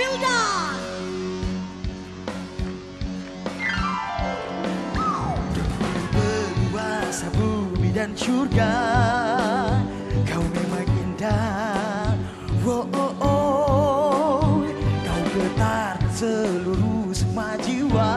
Wildan. Berkuasa bumi dan surga, kau memang indah. Wow, oh, oh. kau getar seluruh semua jiwa.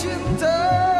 现在